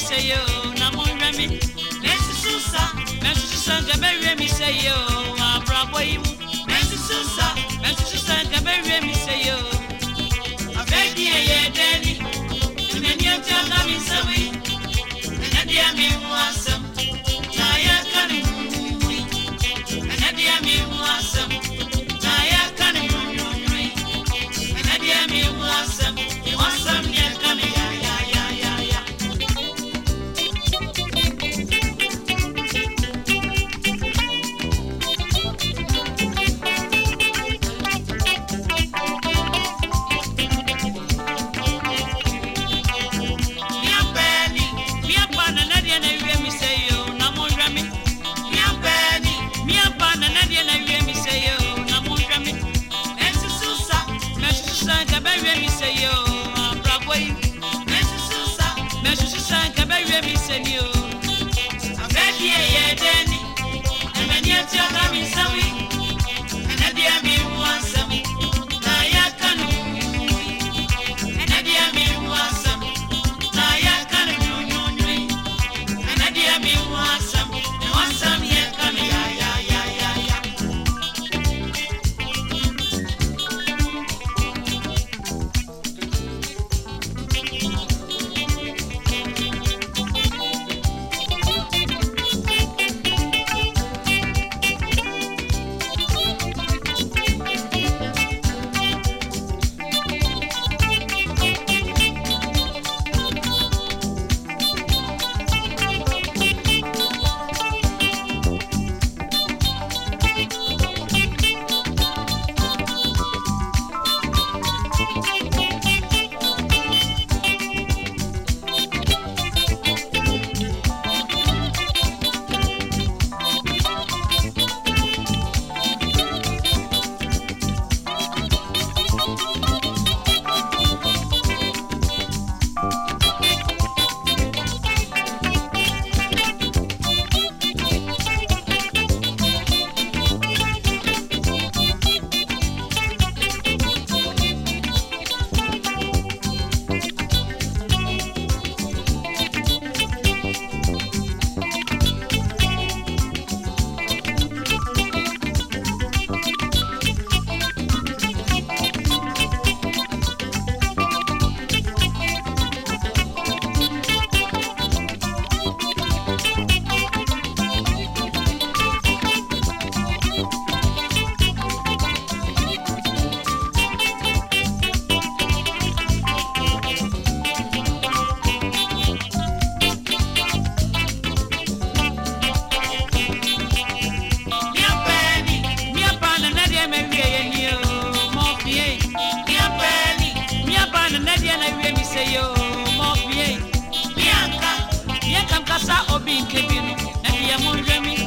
say yo, na Susa, Susa, the berry me say yo, you. Susa, Susa, say awie mi sɛ yo mɔbie bianka yɛ kam kasa obi nkɛ bi no na deɛ monhwɛ mi